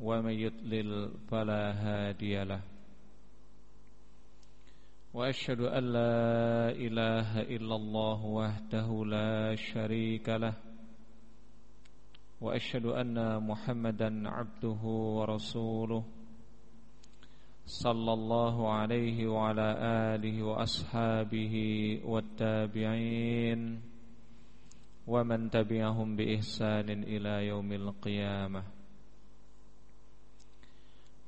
ومن يضلل فلا هادي له. وأشهد أن لا إله إلا الله وحده لا شريك له. وأشهد أن محمدا عبده ورسوله صلى الله عليه وعلى آله وأصحابه والتابعين ومن تبعهم بإحسان إلى يوم القيامة.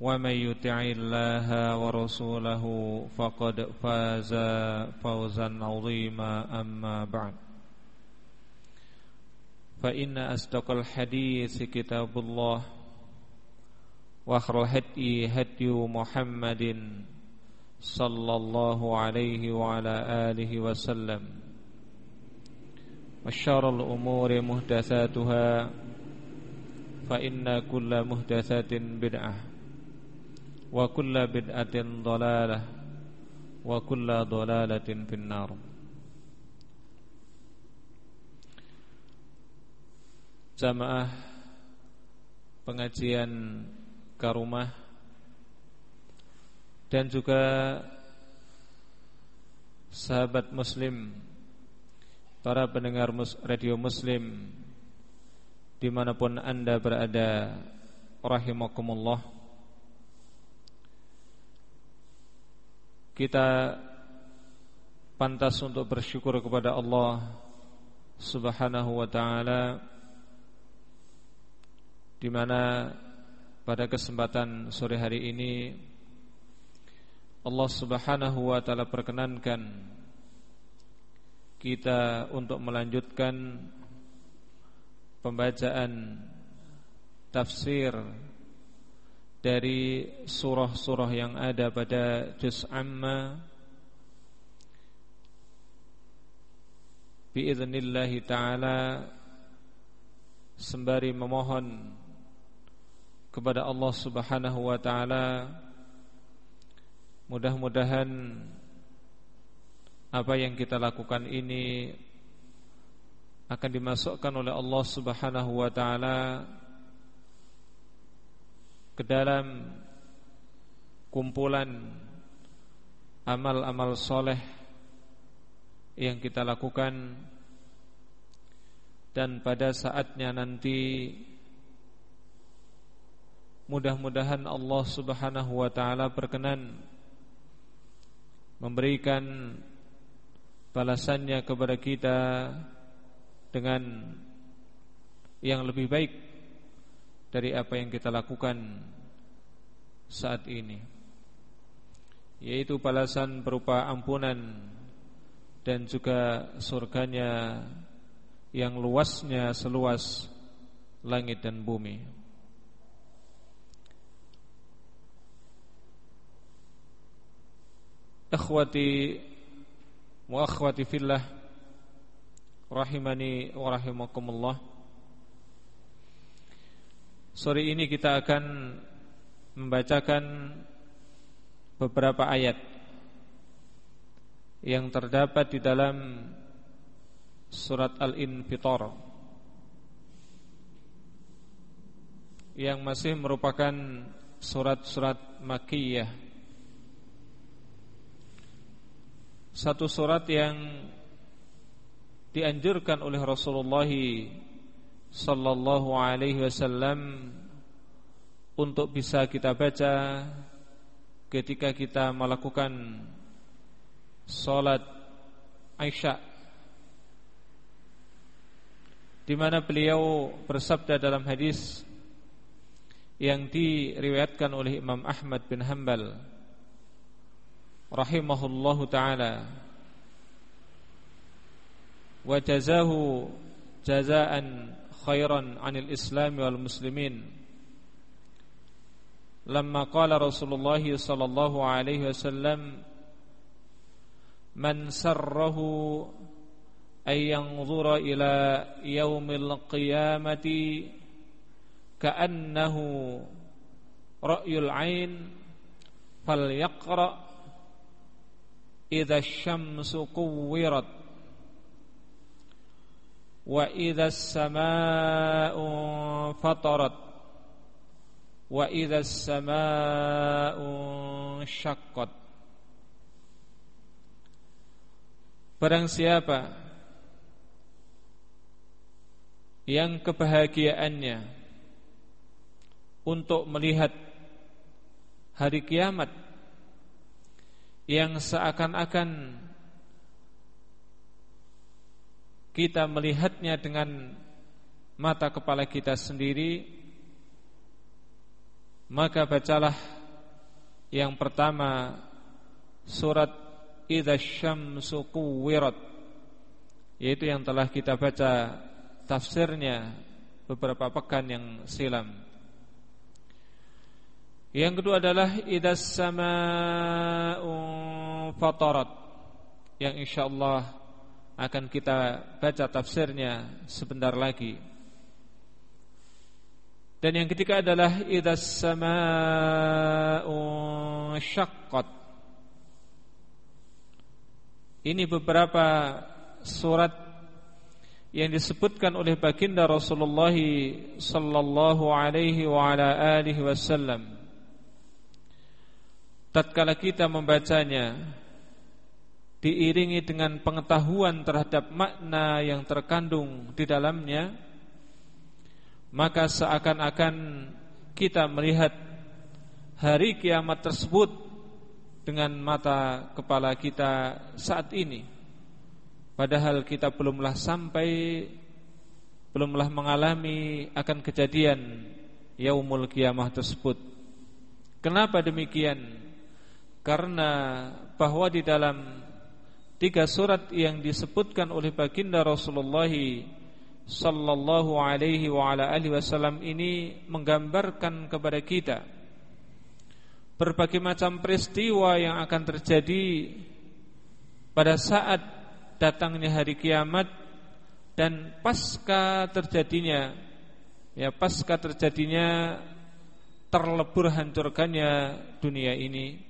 ومن يطع الله ورسوله فقد فاز فوزا عظيما أما بعد. فإن أصدق الحديث كتاب الله وأخر الهدي هدي محمد صلى الله عليه وعلى آله وسلم. وشر الأمور محدثاتها فإن كل محدثات بدعة. Kulla bid'atin dhalalah wa kulla dhalalatin finnar. Jamaah pengajian Karumah dan juga sahabat muslim para pendengar radio muslim di mana pun anda berada rahimakumullah kita pantas untuk bersyukur kepada Allah Subhanahu wa taala di mana pada kesempatan sore hari ini Allah Subhanahu wa taala perkenankan kita untuk melanjutkan pembacaan tafsir dari surah-surah yang ada pada juz amma biiznillah taala sembari memohon kepada Allah Subhanahu wa taala mudah-mudahan apa yang kita lakukan ini akan dimasukkan oleh Allah Subhanahu wa taala ke dalam kumpulan amal-amal soleh yang kita lakukan. Dan pada saatnya nanti mudah-mudahan Allah Subhanahu wa taala berkenan memberikan balasannya kepada kita dengan yang lebih baik dari apa yang kita lakukan saat ini yaitu balasan berupa ampunan dan juga surganya yang luasnya seluas langit dan bumi. Akhwati wa akhwati fillah rahimani wa rahimakumullah Sore ini kita akan membacakan beberapa ayat yang terdapat di dalam surat Al-Infitar yang masih merupakan surat-surat Makkiyah. Satu surat yang dianjurkan oleh Rasulullah sallallahu alaihi wasallam untuk bisa kita baca ketika kita melakukan salat Aisyah di mana beliau bersabda dalam hadis yang diriwayatkan oleh Imam Ahmad bin Hanbal rahimahullahu taala wa jazahu jazaan خيرا عن الإسلام والمسلمين. لما قال رسول الله صلى الله عليه وسلم من سره أن ينظر إلى يوم القيامة كأنه رأي العين فليقرأ إذا الشمس قورت وإذا السماء فطرت وإذا السماء شقت Barang siapa yang kebahagiaannya untuk melihat hari kiamat yang seakan-akan kita melihatnya dengan mata kepala kita sendiri maka bacalah yang pertama surat Idza syamsu yaitu yang telah kita baca tafsirnya beberapa pekan yang silam. Yang kedua adalah idas sama'u fatarat yang insyaallah akan kita baca tafsirnya sebentar lagi. Dan yang ketiga adalah idas sama'u syaqqat. Ini beberapa surat yang disebutkan oleh baginda Rasulullah sallallahu alaihi wa ala alihi wasallam tatkala kita membacanya diiringi dengan pengetahuan terhadap makna yang terkandung di dalamnya maka seakan-akan kita melihat hari kiamat tersebut dengan mata kepala kita saat ini Padahal kita belumlah sampai Belumlah mengalami akan kejadian Yaumul kiamah tersebut Kenapa demikian? Karena bahwa di dalam Tiga surat yang disebutkan oleh baginda Rasulullah Sallallahu alaihi wa ala alihi wasallam ini Menggambarkan kepada kita Berbagai macam peristiwa yang akan terjadi Pada saat datangnya hari kiamat dan pasca terjadinya ya pasca terjadinya terlebur hancurkannya dunia ini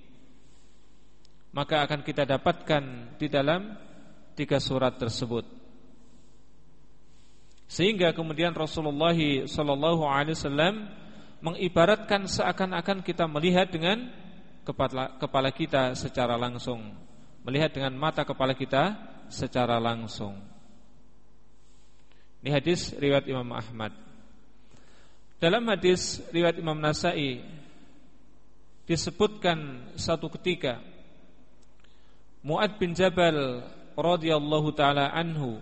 maka akan kita dapatkan di dalam tiga surat tersebut sehingga kemudian Rasulullah wasallam mengibaratkan seakan-akan kita melihat dengan kepala kita secara langsung melihat dengan mata kepala kita secara langsung. Ini hadis riwayat Imam Ahmad. Dalam hadis riwayat Imam Nasai disebutkan satu ketika Muad bin Jabal radhiyallahu taala anhu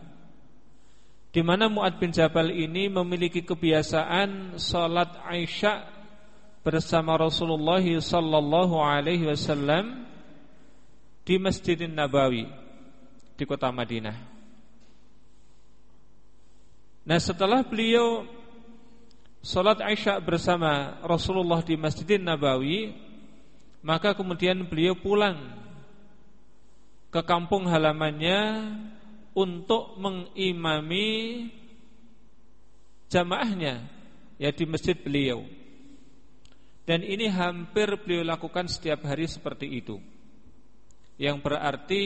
di mana Muad bin Jabal ini memiliki kebiasaan salat Aisyah bersama Rasulullah sallallahu alaihi wasallam di Masjidin Nabawi di kota Madinah. Nah setelah beliau Salat Aisyah bersama Rasulullah di Masjidin Nabawi Maka kemudian beliau pulang Ke kampung halamannya Untuk mengimami Jamaahnya Ya di masjid beliau Dan ini hampir beliau lakukan setiap hari seperti itu Yang berarti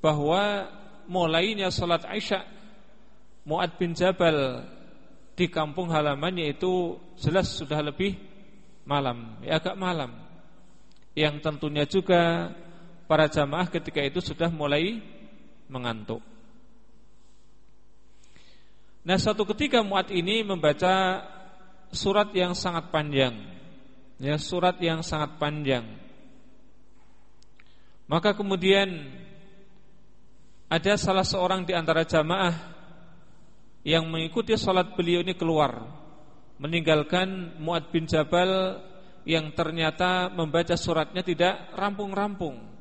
bahwa mulainya salat Isya Muad bin Jabal di kampung halamannya itu jelas sudah lebih malam, ya agak malam. Yang tentunya juga para jamaah ketika itu sudah mulai mengantuk. Nah, suatu ketika Muad ini membaca surat yang sangat panjang. Ya, surat yang sangat panjang. Maka kemudian ada salah seorang di antara jamaah yang mengikuti salat beliau ini keluar meninggalkan Muad bin Jabal yang ternyata membaca suratnya tidak rampung-rampung.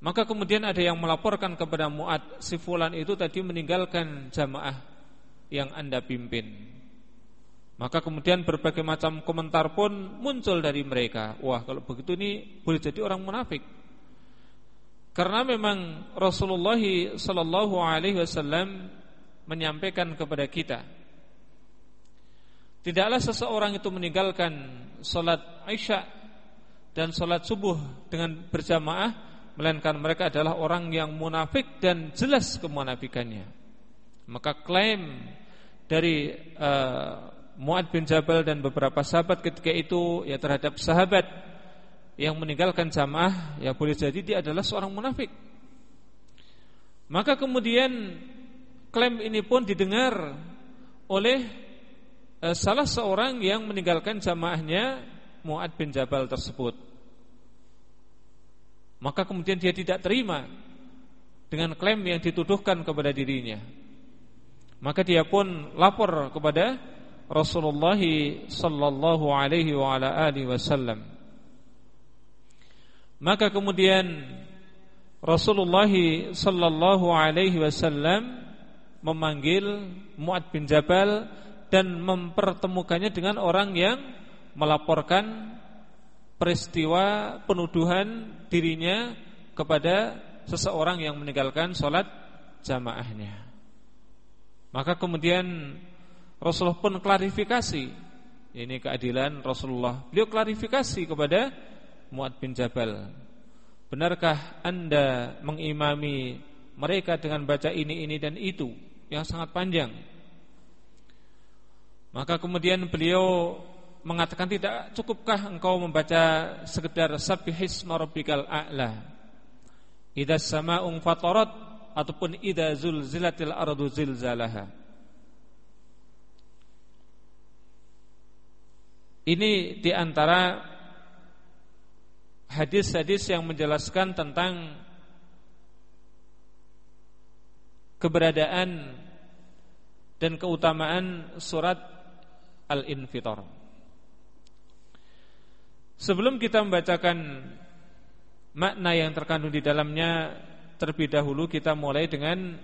Maka kemudian ada yang melaporkan kepada Muad si fulan itu tadi meninggalkan jamaah yang Anda pimpin. Maka kemudian berbagai macam komentar pun muncul dari mereka. Wah, kalau begitu ini boleh jadi orang munafik. Karena memang Rasulullah sallallahu alaihi wasallam menyampaikan kepada kita Tidaklah seseorang itu meninggalkan salat Isya dan salat subuh dengan berjamaah melainkan mereka adalah orang yang munafik dan jelas kemunafikannya. Maka klaim dari uh, Muad bin Jabal dan beberapa sahabat ketika itu ya terhadap sahabat yang meninggalkan jamaah ya boleh jadi dia adalah seorang munafik. Maka kemudian klaim ini pun didengar oleh uh, salah seorang yang meninggalkan jamaahnya Muad bin Jabal tersebut. Maka kemudian dia tidak terima dengan klaim yang dituduhkan kepada dirinya. Maka dia pun lapor kepada Rasulullah sallallahu alaihi wa ala alihi wasallam. Maka kemudian Rasulullah sallallahu alaihi wasallam memanggil Muad bin Jabal dan mempertemukannya dengan orang yang melaporkan peristiwa penuduhan dirinya kepada seseorang yang meninggalkan sholat jamaahnya. Maka kemudian Rasulullah pun klarifikasi ini keadilan Rasulullah. Beliau klarifikasi kepada Muad bin Jabal. Benarkah Anda mengimami mereka dengan baca ini ini dan itu yang sangat panjang? Maka kemudian beliau mengatakan tidak cukupkah engkau membaca sekedar sabbihisma rabbikal a'la. Idza sama'un fatarat ataupun idza zulzilatil ardu zilzalaha. Ini di antara hadis-hadis yang menjelaskan tentang keberadaan dan keutamaan surat Al-Infitar. Sebelum kita membacakan makna yang terkandung di dalamnya, terlebih dahulu kita mulai dengan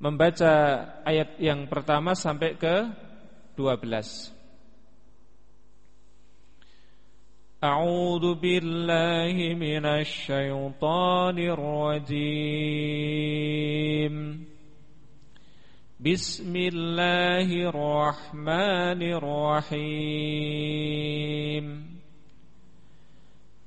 membaca ayat yang pertama sampai ke 12. A'udzu billahi minasy syaithanir rajim. Bismillahirrahmanirrahim.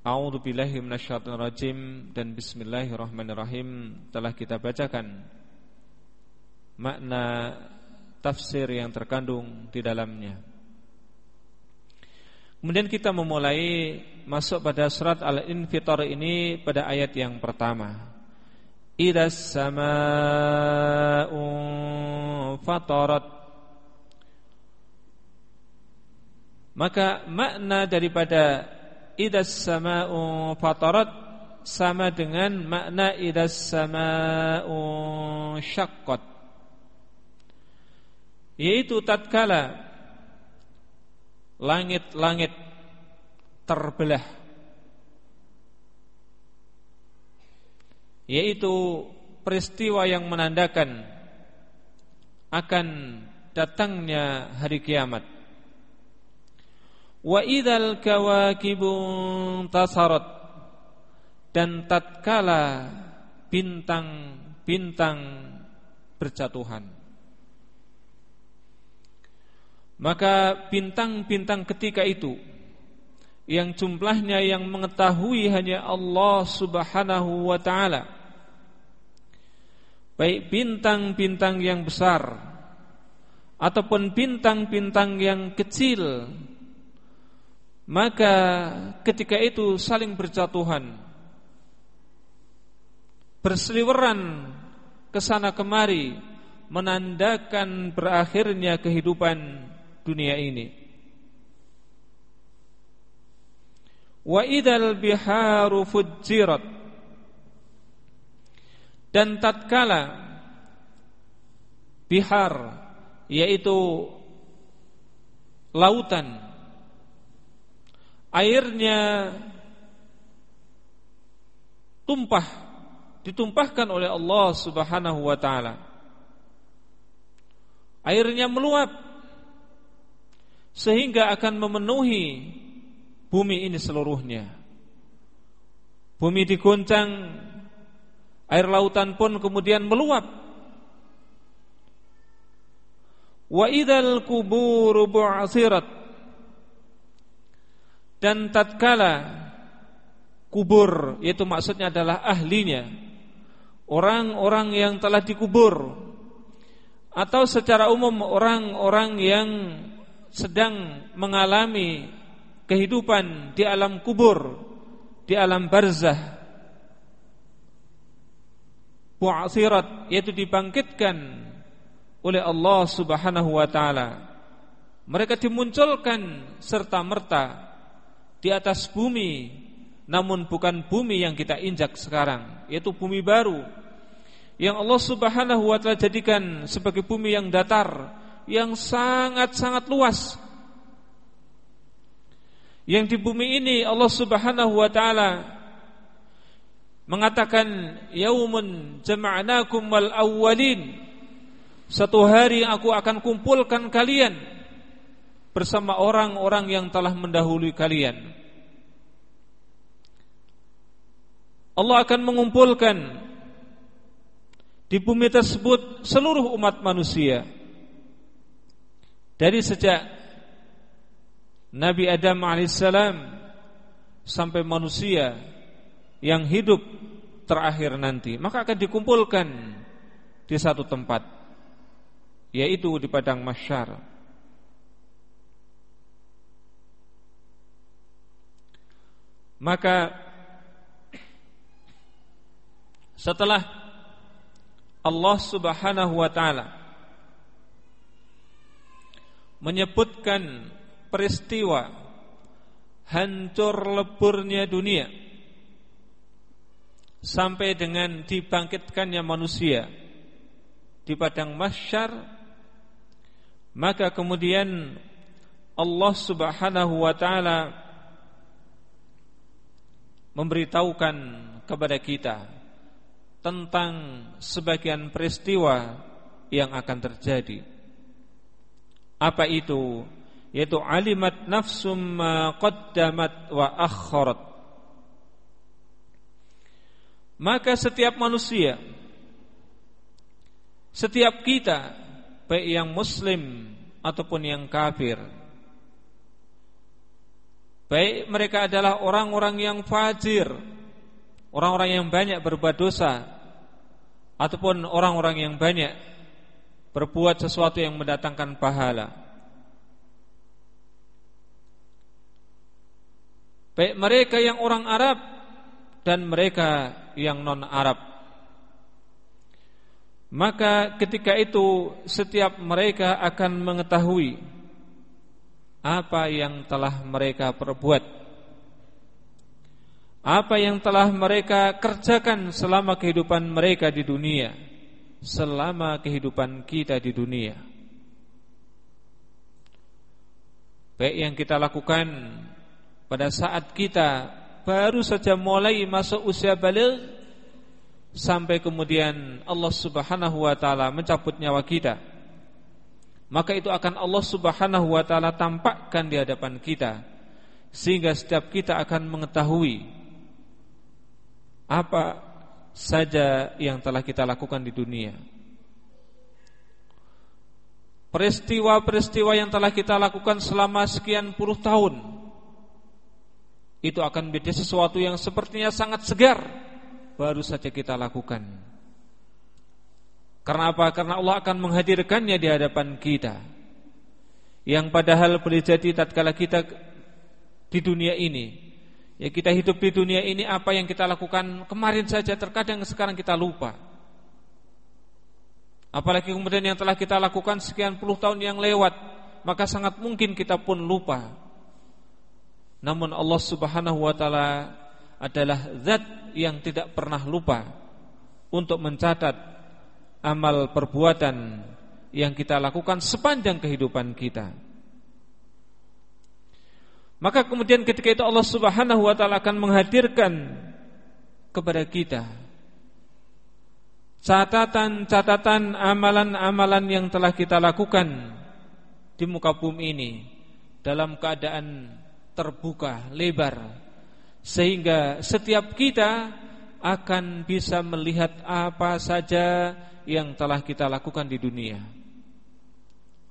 A'udzu billahi minasyaitonir rajim dan bismillahirrahmanirrahim telah kita bacakan makna tafsir yang terkandung di dalamnya. Kemudian kita memulai masuk pada surat Al-Infitar ini pada ayat yang pertama. Idas sama'u fatarat Maka makna daripada idas sama'u fatarat sama dengan makna idas sama'u syaqqat. Yaitu tatkala langit-langit terbelah. Yaitu peristiwa yang menandakan akan datangnya hari kiamat Wa idzal kawakibu tasarat. Dan tatkala bintang-bintang berjatuhan. Maka bintang-bintang ketika itu yang jumlahnya yang mengetahui hanya Allah Subhanahu wa taala baik bintang-bintang yang besar ataupun bintang-bintang yang kecil maka ketika itu saling berjatuhan. Berseliweran ke sana kemari Menandakan berakhirnya kehidupan dunia ini. Wa idal biharu fujirat. Dan tatkala Bihar Yaitu Lautan airnya tumpah ditumpahkan oleh Allah Subhanahu wa taala. Airnya meluap sehingga akan memenuhi bumi ini seluruhnya. Bumi diguncang, air lautan pun kemudian meluap. Wa idzal quburu bu'athirat dan tatkala kubur yaitu maksudnya adalah ahlinya orang-orang yang telah dikubur atau secara umum orang-orang yang sedang mengalami kehidupan di alam kubur di alam barzah bu'athirat yaitu dibangkitkan oleh Allah Subhanahu wa taala. Mereka dimunculkan serta merta di atas bumi namun bukan bumi yang kita injak sekarang yaitu bumi baru yang Allah Subhanahu wa taala jadikan sebagai bumi yang datar yang sangat-sangat luas. Yang di bumi ini Allah Subhanahu wa taala mengatakan yaumun jama'nakum wal awwalin. Satu hari aku akan kumpulkan kalian bersama orang-orang yang telah mendahului kalian. Allah akan mengumpulkan di bumi tersebut seluruh umat manusia dari sejak Nabi Adam alaihissalam sampai manusia yang hidup terakhir nanti maka akan dikumpulkan di satu tempat yaitu di padang mahsyar Maka setelah Allah Subhanahu wa taala menyebutkan peristiwa hancur leburnya dunia sampai dengan dibangkitkannya manusia di padang mahsyar maka kemudian Allah Subhanahu wa taala memberitahukan kepada kita tentang sebagian peristiwa yang akan terjadi. Apa itu? Yaitu alimat nafsum ma qaddamat wa akharat. Maka setiap manusia setiap kita baik yang muslim ataupun yang kafir Baik mereka adalah orang-orang yang fajir. Orang-orang yang banyak berbuat dosa. Ataupun orang-orang yang banyak Berbuat sesuatu yang mendatangkan pahala. Baik mereka yang orang Arab Dan mereka yang non-Arab. Maka ketika itu Setiap mereka akan mengetahui apa yang telah mereka perbuat. Apa yang telah mereka kerjakan selama kehidupan mereka di dunia selama kehidupan kita di dunia. Baik yang kita lakukan pada saat kita baru saja mulai masuk usia balik sampai kemudian Allah Subhanahu wa taala mencabut nyawa kita maka itu akan Allah Subhanahu wa taala tampakkan di hadapan kita sehingga setiap kita akan mengetahui apa saja yang telah kita lakukan di dunia. Peristiwa-peristiwa yang telah kita lakukan selama sekian puluh tahun itu akan menjadi sesuatu yang sepertinya sangat segar baru saja kita lakukan. Karena apa? Karena Allah akan menghadirkannya di hadapan kita. Yang padahal boleh jadi tatkala kita di dunia ini, ya kita hidup di dunia ini apa yang kita lakukan kemarin saja terkadang sekarang kita lupa. Apalagi kemudian yang telah kita lakukan sekian puluh tahun yang lewat, maka sangat mungkin kita pun lupa. Namun Allah Subhanahu wa taala adalah zat yang tidak pernah lupa untuk mencatat amal perbuatan yang kita lakukan sepanjang kehidupan kita. Maka kemudian ketika itu Allah Subhanahu wa taala akan menghadirkan kepada kita catatan-catatan amalan-amalan yang telah kita lakukan di muka bumi ini dalam keadaan terbuka, lebar sehingga setiap kita akan bisa melihat apa saja yang telah kita lakukan di dunia.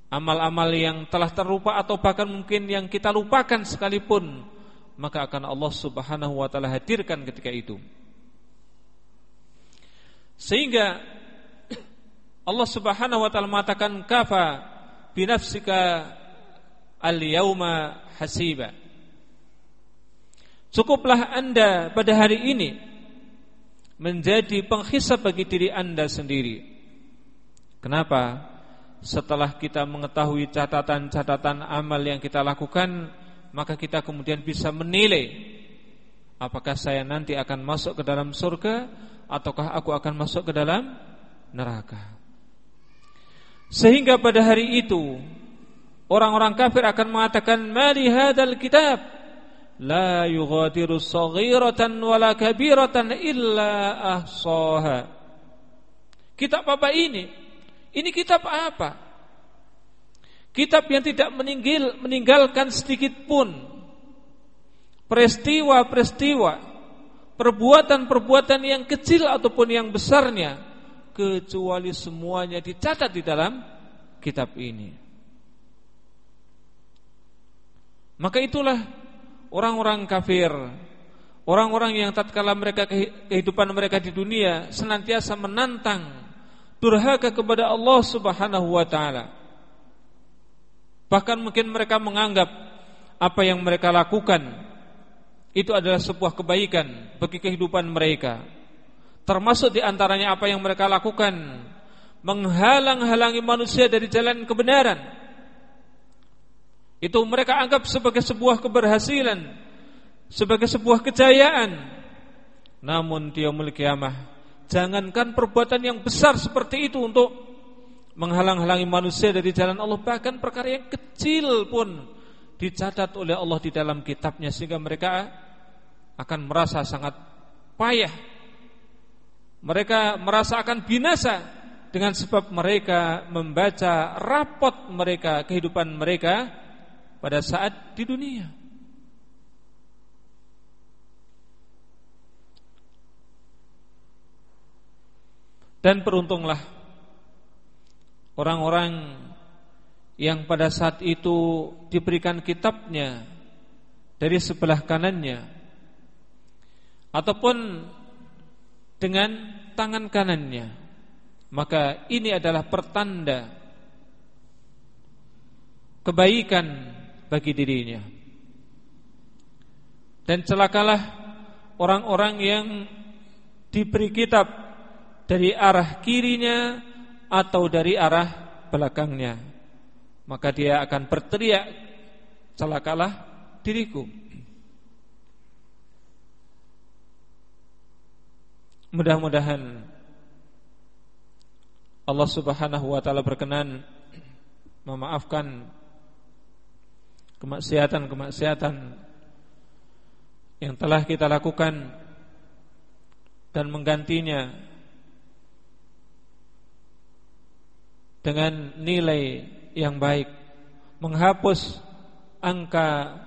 Amal-amal yang telah terlupa atau bahkan mungkin yang kita lupakan sekalipun Maka akan Allah subhanahu wa ta'ala hadirkan ketika itu. Sehingga Allah subhanahu wa ta'ala mengatakan Kafa binafsika al-yawma hasiba. Cukuplah anda pada hari ini menjadi penghisap bagi diri Anda sendiri. Kenapa? Setelah kita mengetahui catatan-catatan amal yang kita lakukan, maka kita kemudian bisa menilai apakah saya nanti akan masuk ke dalam surga ataukah aku akan masuk ke dalam neraka. Sehingga pada hari itu orang-orang kafir akan mengatakan mali hadzal kitab la yughadiru saghiratan wala kabiratan illa ahsaha. Kitab apa ini? Ini kitab apa? Kitab yang tidak meninggal, meninggalkan sedikit pun peristiwa-peristiwa, perbuatan-perbuatan yang kecil ataupun yang besarnya kecuali semuanya dicatat di dalam kitab ini. Maka itulah orang-orang kafir, orang-orang yang tatkala mereka kehidupan mereka di dunia senantiasa menantang durhaka kepada Allah Subhanahu wa taala. Bahkan mungkin mereka menganggap apa yang mereka lakukan itu adalah sebuah kebaikan bagi kehidupan mereka. Termasuk di antaranya apa yang mereka lakukan menghalang-halangi manusia dari jalan kebenaran itu mereka anggap sebagai sebuah keberhasilan, sebagai sebuah kejayaan. Namun dia memiliki kiamah, jangankan perbuatan yang besar seperti itu untuk menghalang-halangi manusia dari jalan Allah, bahkan perkara yang kecil pun dicatat oleh Allah di dalam kitabnya sehingga mereka akan merasa sangat payah. Mereka merasa akan binasa dengan sebab mereka membaca rapot mereka, kehidupan mereka pada saat di dunia. Dan beruntunglah orang-orang yang pada saat itu diberikan kitabnya dari sebelah kanannya ataupun dengan tangan kanannya maka ini adalah pertanda kebaikan bagi dirinya. Dan celakalah orang-orang yang diberi kitab dari arah kirinya atau dari arah belakangnya. Maka dia akan berteriak celakalah diriku. Mudah-mudahan Allah Subhanahu wa taala berkenan memaafkan kemaksiatan-kemaksiatan yang telah kita lakukan dan menggantinya dengan nilai yang baik. Menghapus angka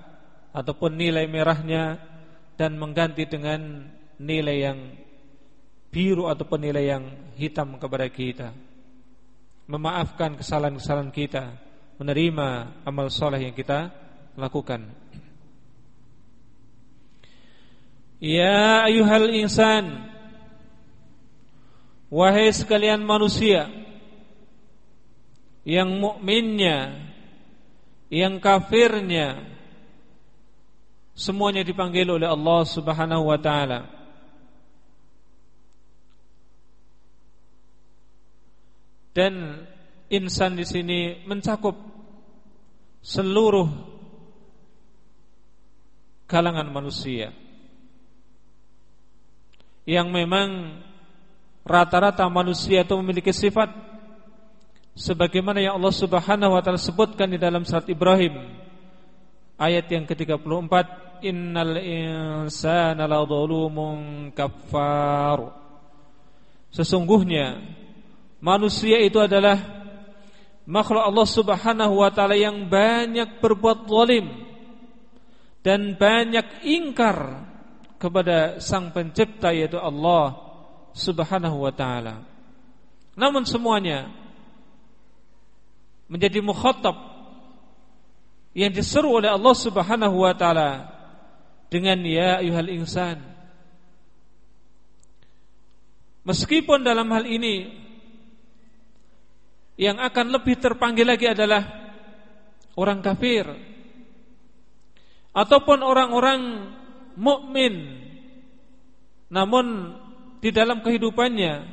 ataupun nilai merahnya dan mengganti dengan nilai yang biru ataupun nilai yang hitam kepada kita. Memaafkan kesalahan-kesalahan kita menerima amal soleh yang kita lakukan. Ya ayuhal insan Wahai sekalian manusia Yang mukminnya, Yang kafirnya Semuanya dipanggil oleh Allah subhanahu wa ta'ala. Dan insan di sini mencakup seluruh kalangan manusia yang memang rata-rata manusia itu memiliki sifat sebagaimana yang Allah Subhanahu wa taala sebutkan di dalam surat Ibrahim ayat yang ke-34 innal insana ladzalumun kafar sesungguhnya manusia itu adalah makhluk Allah Subhanahu wa taala yang banyak berbuat zalim dan banyak ingkar kepada sang pencipta yaitu Allah Subhanahu wa taala. Namun semuanya menjadi mukhatab yang diseru oleh Allah Subhanahu wa taala dengan ya ayuhal insan. Meskipun dalam hal ini yang akan lebih terpanggil lagi adalah orang kafir ataupun orang-orang mukmin namun di dalam kehidupannya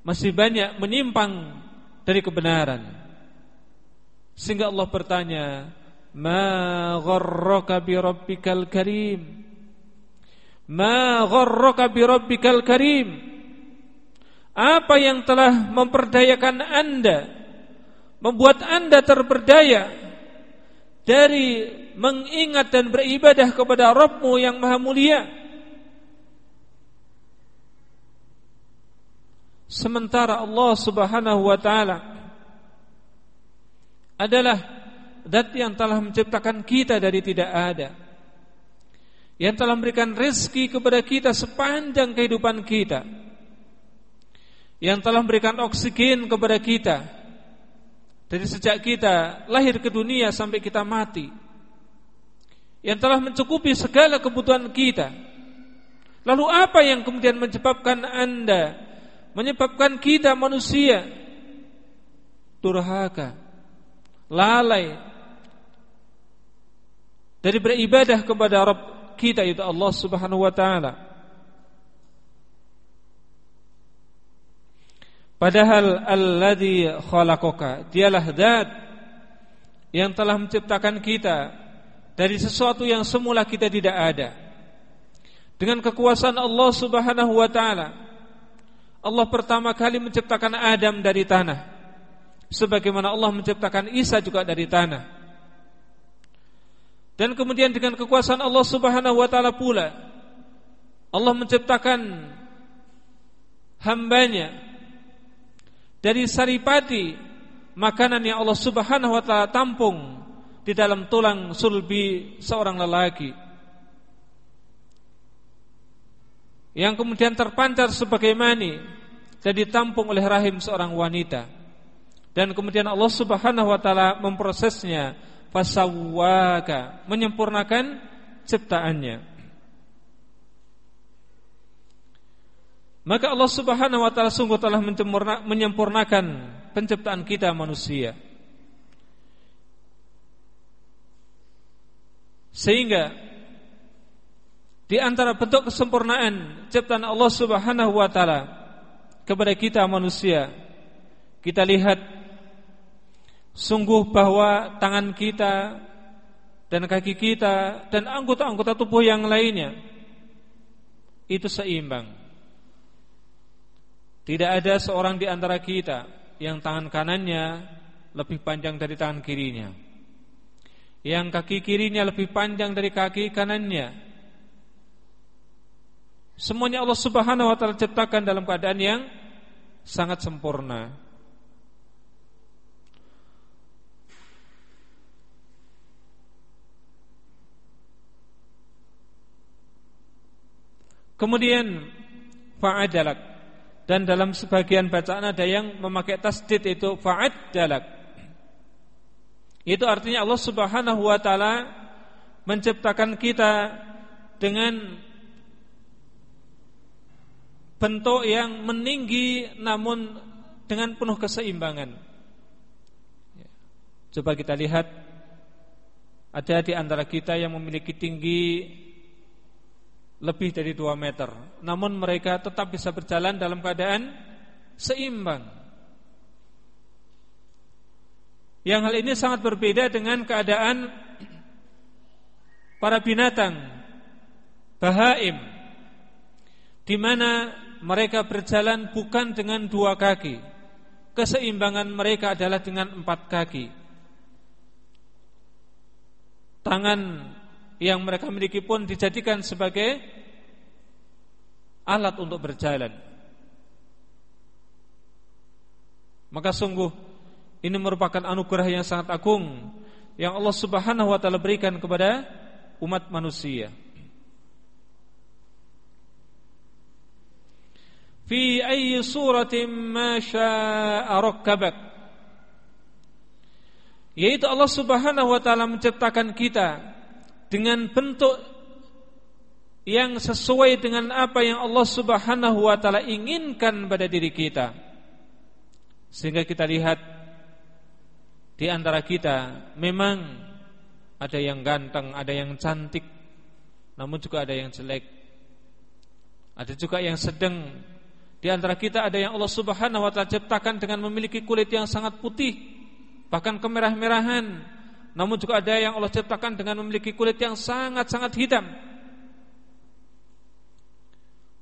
masih banyak menyimpang dari kebenaran. Sehingga Allah bertanya, "Ma gharraka bi rabbikal karim?" Ma gharraka bi rabbikal karim? Apa yang telah memperdayakan Anda, membuat Anda terperdaya dari mengingat dan beribadah kepada Rabbmu yang Maha Mulia? Sementara Allah Subhanahu wa taala adalah zat yang telah menciptakan kita dari tidak ada. Yang telah memberikan rezeki kepada kita sepanjang kehidupan kita. Yang telah memberikan oksigen kepada kita dari sejak kita lahir ke dunia sampai kita mati. Yang telah mencukupi segala kebutuhan kita. Lalu apa yang kemudian menyebabkan Anda menyebabkan kita manusia durhaka, lalai dari beribadah kepada Rabb kita itu Allah Subhanahu wa taala. Padahal alladzi khalaqaka dialah zat yang telah menciptakan kita dari sesuatu yang semula kita tidak ada. Dengan kekuasaan Allah Subhanahu wa taala Allah pertama kali menciptakan Adam dari tanah Sebagaimana Allah menciptakan Isa juga dari tanah Dan kemudian dengan kekuasaan Allah subhanahu wa ta'ala pula Allah menciptakan Hambanya Dari saripati Makanan yang Allah subhanahu wa ta'ala tampung Di dalam tulang sulbi seorang lelaki yang kemudian terpancar sebagai mani dan ditampung oleh rahim seorang wanita. Dan kemudian Allah Subhanahu wa taala memprosesnya fasawwaka, menyempurnakan ciptaannya. Maka Allah Subhanahu wa taala sungguh telah menyempurnakan penciptaan kita manusia. Sehingga di antara bentuk kesempurnaan ciptaan Allah Subhanahu wa taala kepada kita manusia, kita lihat sungguh bahwa tangan kita dan kaki kita dan anggota-anggota tubuh yang lainnya itu seimbang. Tidak ada seorang di antara kita yang tangan kanannya lebih panjang dari tangan kirinya. Yang kaki kirinya lebih panjang dari kaki kanannya. Semuanya Allah Subhanahu wa taala ciptakan dalam keadaan yang sangat sempurna. Kemudian fa'adalak dan dalam sebagian bacaan ada yang memakai tasdid itu fa'ad dalak. Itu artinya Allah Subhanahu wa taala menciptakan kita dengan bentuk yang meninggi namun dengan penuh keseimbangan. Coba kita lihat ada di antara kita yang memiliki tinggi lebih dari 2 meter. Namun mereka tetap bisa berjalan dalam keadaan seimbang. Yang hal ini sangat berbeda dengan keadaan para binatang Bahaim di mana mereka berjalan bukan dengan dua kaki. Keseimbangan mereka adalah dengan empat kaki. Tangan yang mereka miliki pun dijadikan sebagai alat untuk berjalan. Maka sungguh ini merupakan anugerah yang sangat agung yang Allah Subhanahu wa taala berikan kepada umat manusia. Fi ayyi suratin ma syaa'a rakkabak. Yaitu Allah Subhanahu wa taala menciptakan kita dengan bentuk yang sesuai dengan apa yang Allah Subhanahu wa taala inginkan pada diri kita. Sehingga kita lihat di antara kita memang ada yang ganteng, ada yang cantik, namun juga ada yang jelek. Ada juga yang sedang. Di antara kita ada yang Allah Subhanahu wa taala ciptakan dengan memiliki kulit yang sangat putih, bahkan kemerah-merahan namun juga ada yang Allah ciptakan dengan memiliki kulit yang sangat-sangat hitam.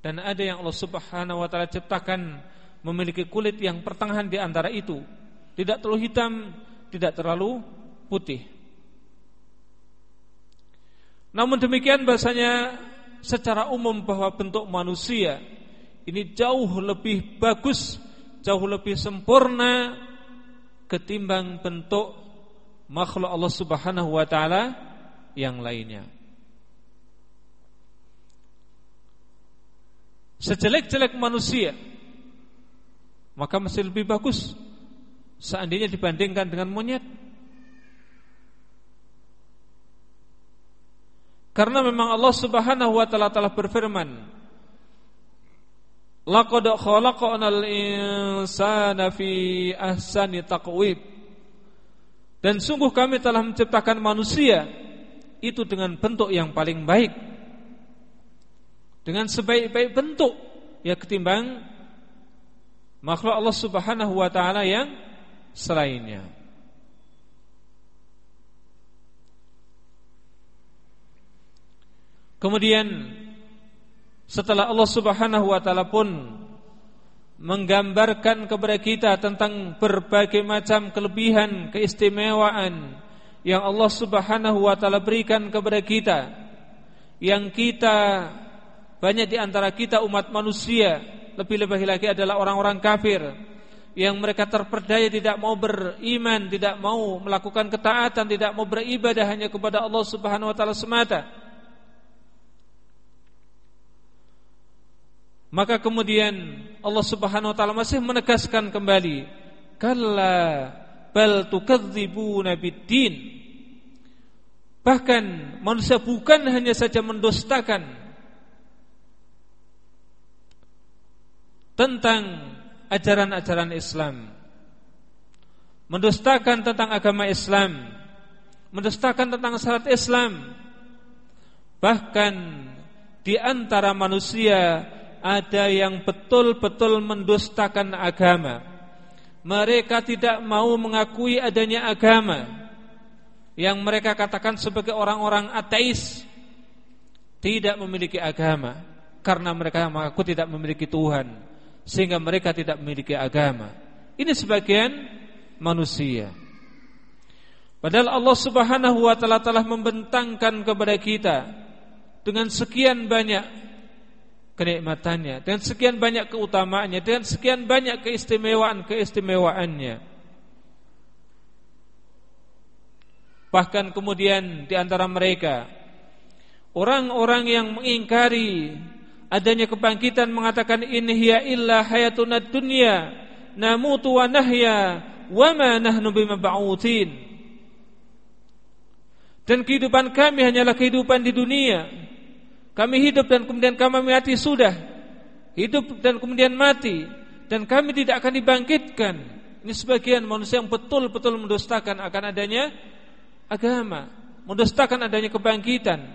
Dan ada yang Allah Subhanahu wa taala ciptakan memiliki kulit yang pertengahan di antara itu, tidak terlalu hitam, tidak terlalu putih. Namun demikian bahasanya secara umum bahwa bentuk manusia ini jauh lebih bagus, jauh lebih sempurna ketimbang bentuk makhluk Allah Subhanahu wa taala yang lainnya. Sejelek-jelek manusia maka masih lebih bagus seandainya dibandingkan dengan monyet. Karena memang Allah Subhanahu wa taala telah berfirman, "Laqad khalaqnal insana fi ahsani taqwim." Dan sungguh kami telah menciptakan manusia itu dengan bentuk yang paling baik. Dengan sebaik-baik bentuk ya ketimbang makhluk Allah Subhanahu wa taala yang selainnya. Kemudian setelah Allah Subhanahu wa taala pun menggambarkan kepada kita tentang berbagai macam kelebihan, keistimewaan yang Allah Subhanahu wa taala berikan kepada kita. Yang kita banyak di antara kita umat manusia, lebih-lebih lagi adalah orang-orang kafir yang mereka terperdaya tidak mau beriman, tidak mau melakukan ketaatan, tidak mau beribadah hanya kepada Allah Subhanahu wa taala semata. Maka kemudian Allah Subhanahu wa taala masih menegaskan kembali, "Kalla bal tukadzibuna biddin." Bahkan manusia bukan hanya saja mendustakan tentang ajaran-ajaran Islam, mendustakan tentang agama Islam, mendustakan tentang syarat Islam. Bahkan di antara manusia ada yang betul-betul mendustakan agama. Mereka tidak mau mengakui adanya agama yang mereka katakan sebagai orang-orang ateis tidak memiliki agama karena mereka mengaku tidak memiliki Tuhan sehingga mereka tidak memiliki agama. Ini sebagian manusia. Padahal Allah Subhanahu wa taala telah membentangkan kepada kita dengan sekian banyak kenikmatannya, dengan sekian banyak keutamaannya, dengan sekian banyak keistimewaan-keistimewaannya. Bahkan kemudian di antara mereka orang-orang yang mengingkari adanya kebangkitan mengatakan in hiya illa hayatuna dunya namutu wa nahya wa ma nahnu bimab'utsin. Dan kehidupan kami hanyalah kehidupan di dunia. Kami hidup dan kemudian kami mati sudah. Hidup dan kemudian mati dan kami tidak akan dibangkitkan. Ini sebagian manusia yang betul-betul mendustakan akan adanya agama, mendustakan adanya kebangkitan.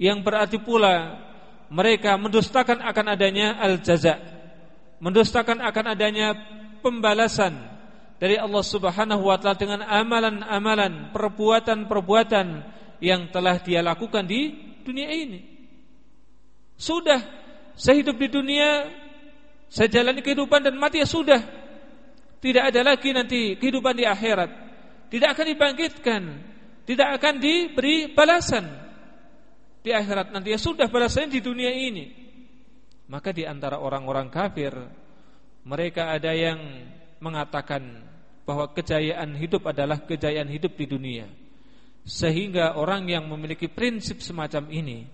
Yang berarti pula mereka mendustakan akan adanya al-jaza, mendustakan akan adanya pembalasan dari Allah Subhanahu wa taala dengan amalan-amalan, perbuatan-perbuatan yang telah dia lakukan di dunia ini. Sudah saya hidup di dunia, saya jalani kehidupan dan mati ya sudah. Tidak ada lagi nanti kehidupan di akhirat. Tidak akan dibangkitkan. Tidak akan diberi balasan di akhirat nanti. Ya sudah balasannya di dunia ini. Maka di antara orang-orang kafir mereka ada yang mengatakan bahwa kejayaan hidup adalah kejayaan hidup di dunia. Sehingga orang yang memiliki prinsip semacam ini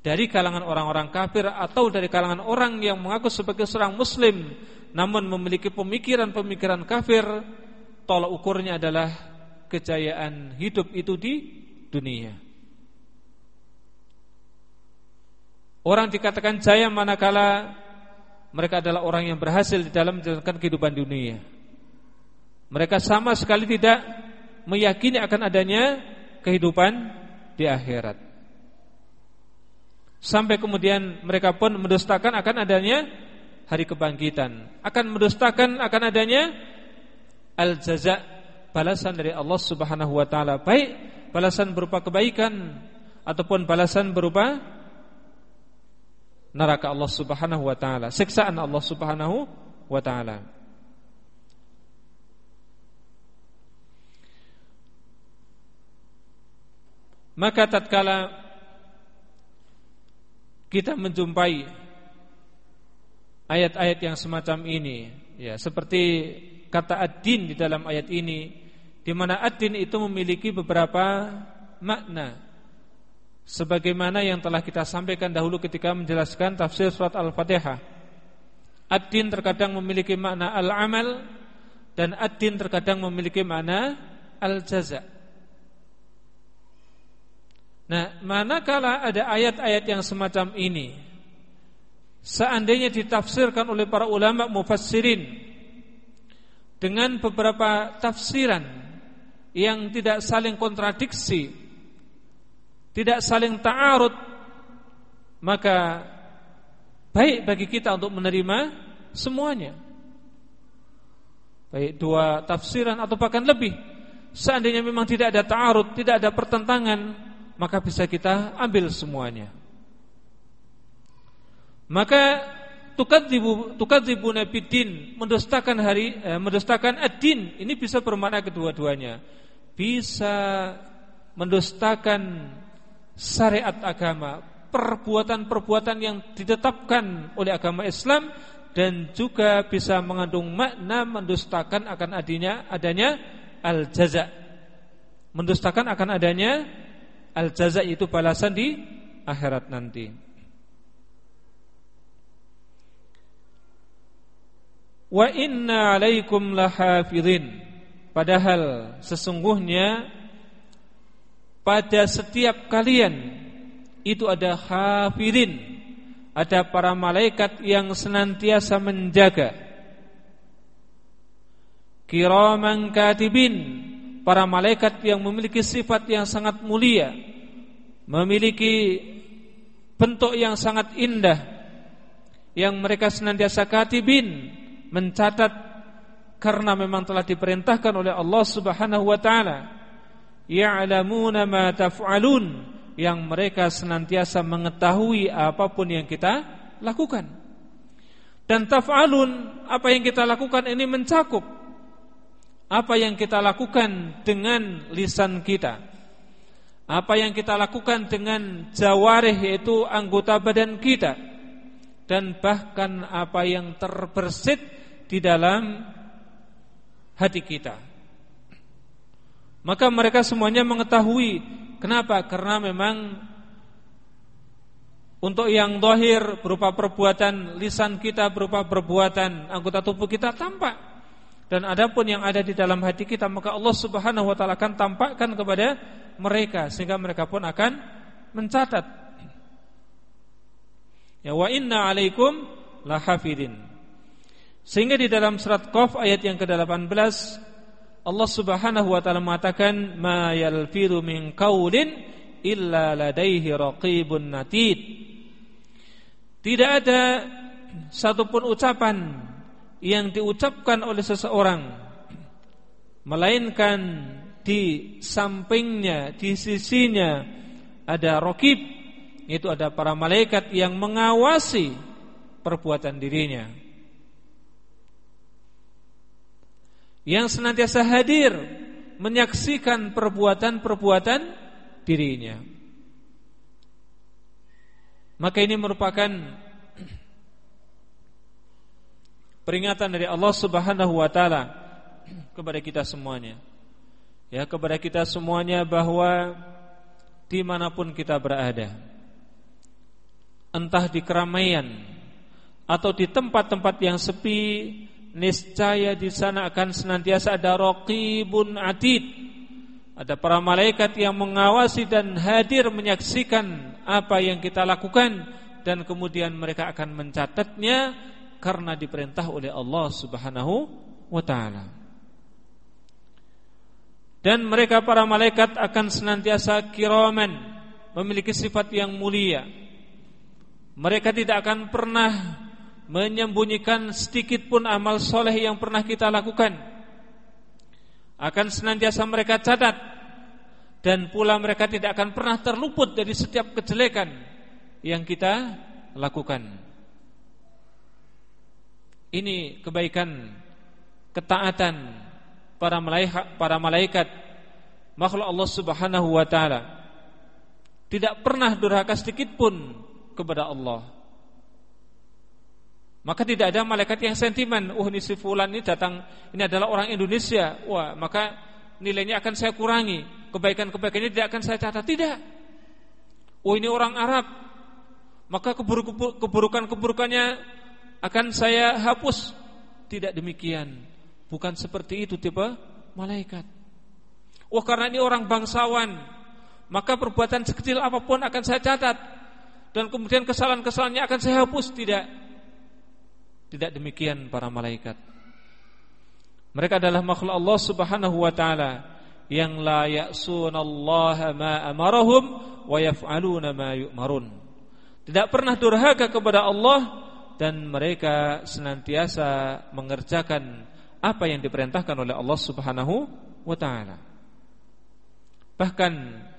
dari kalangan orang-orang kafir atau dari kalangan orang yang mengaku sebagai seorang muslim namun memiliki pemikiran-pemikiran kafir, tolak ukurnya adalah kejayaan hidup itu di dunia. Orang dikatakan jaya manakala mereka adalah orang yang berhasil di dalam menjalankan kehidupan dunia. Mereka sama sekali tidak meyakini akan adanya kehidupan di akhirat. Sampai kemudian mereka pun mendustakan akan adanya hari kebangkitan akan mendustakan akan adanya al jaza balasan dari Allah Subhanahu wa taala baik balasan berupa kebaikan ataupun balasan berupa neraka Allah Subhanahu wa taala. Siksaan Allah Subhanahu wa taala. Maka tatkala kita menjumpai ayat-ayat yang semacam ini ya seperti kata ad-din di dalam ayat ini di mana ad-din itu memiliki beberapa makna sebagaimana yang telah kita sampaikan dahulu ketika menjelaskan tafsir surat Al-Fatihah. Ad-din terkadang memiliki makna al-amal dan ad-din terkadang memiliki makna al-jaza. Nah, manakala ada ayat-ayat yang semacam ini seandainya ditafsirkan oleh para ulama mufassirin dengan beberapa tafsiran yang tidak saling kontradiksi, tidak saling ta'arud, maka baik bagi kita untuk menerima semuanya. Baik dua tafsiran atau bahkan lebih. Seandainya memang tidak ada ta'arud, tidak ada pertentangan, maka bisa kita ambil semuanya. Maka tukadzibu tukadzibuna bidin mendustakan hari eh, mendustakan ad-din ini bisa bermakna kedua-duanya. Bisa mendustakan syariat agama, perbuatan-perbuatan yang ditetapkan oleh agama Islam dan juga bisa mengandung makna mendustakan akan adanya adanya al-jaza. Mendustakan akan adanya al-jaza itu balasan di akhirat nanti. Wa inna alaikum lahafidhin padahal sesungguhnya pada setiap kalian itu ada hafidin, ada para malaikat yang senantiasa menjaga. Kiraman katibin, para malaikat yang memiliki sifat yang sangat mulia, memiliki bentuk yang sangat indah, yang mereka senantiasa katibin, mencatat karena memang telah diperintahkan oleh Allah Subhanahu wa taala. Ya'lamuna ma taf'alun yang mereka senantiasa mengetahui apa pun yang kita lakukan. Dan taf'alun apa yang kita lakukan ini mencakup apa yang kita lakukan dengan lisan kita. Apa yang kita lakukan dengan jawarih yaitu anggota badan kita dan bahkan apa yang terbersit di dalam hati kita. Maka mereka semuanya mengetahui Kenapa? Karena memang untuk yang dohir berupa perbuatan lisan kita berupa perbuatan anggota tubuh kita tampak dan adapun yang ada di dalam hati kita maka Allah Subhanahu wa taala akan tampakkan kepada mereka sehingga mereka pun akan mencatat. Ya wa inna alaikum lahafidin. Sehingga di dalam surat Qaf ayat yang ke-18 Allah Subhanahu wa taala mengatakan ma yalfiru min qaulin illa ladaihi raqibun natid. Tidak ada satupun ucapan yang diucapkan oleh seseorang melainkan di sampingnya, di sisinya ada raqib, itu ada para malaikat yang mengawasi perbuatan dirinya. Yang senantiasa hadir menyaksikan perbuatan-perbuatan dirinya. Maka ini merupakan peringatan dari Allah Subhanahu wa taala kepada kita semuanya. Ya, kepada kita semuanya bahwa di mana pun kita berada, entah di keramaian atau di tempat-tempat yang sepi, niscaya di sana akan senantiasa ada raqibun atid. Ada para malaikat yang mengawasi dan hadir menyaksikan apa yang kita lakukan dan kemudian mereka akan mencatatnya karena diperintah oleh Allah Subhanahu wa taala. Dan mereka para malaikat akan senantiasa kiraman, memiliki sifat yang mulia. Mereka tidak akan pernah menyembunyikan sedikit pun amal soleh yang pernah kita lakukan akan senantiasa mereka catat dan pula mereka tidak akan pernah terluput dari setiap kejelekan yang kita lakukan. Ini kebaikan ketaatan para malaikat para malaikat makhluk Allah Subhanahu wa taala tidak pernah durhaka sedikit pun kepada Allah. Maka tidak ada malaikat yang sentimen, oh ini si fulan ini datang, ini adalah orang Indonesia. Wah, maka nilainya akan saya kurangi. Kebaikan-kebaikannya tidak akan saya catat. Tidak. Oh ini orang Arab. Maka keburukan-keburukannya akan saya hapus. Tidak demikian. Bukan seperti itu tipe malaikat. Oh karena ini orang bangsawan, maka perbuatan sekecil apa pun akan saya catat. Dan kemudian kesalahan-kesalahannya akan saya hapus. Tidak. Tidak demikian para malaikat. Mereka adalah makhluk Allah Subhanahu wa taala yang la ya'sunallaha ma amarahum wa yaf'aluna ma yu'marun. Tidak pernah durhaka kepada Allah dan mereka senantiasa mengerjakan apa yang diperintahkan oleh Allah Subhanahu wa taala. Bahkan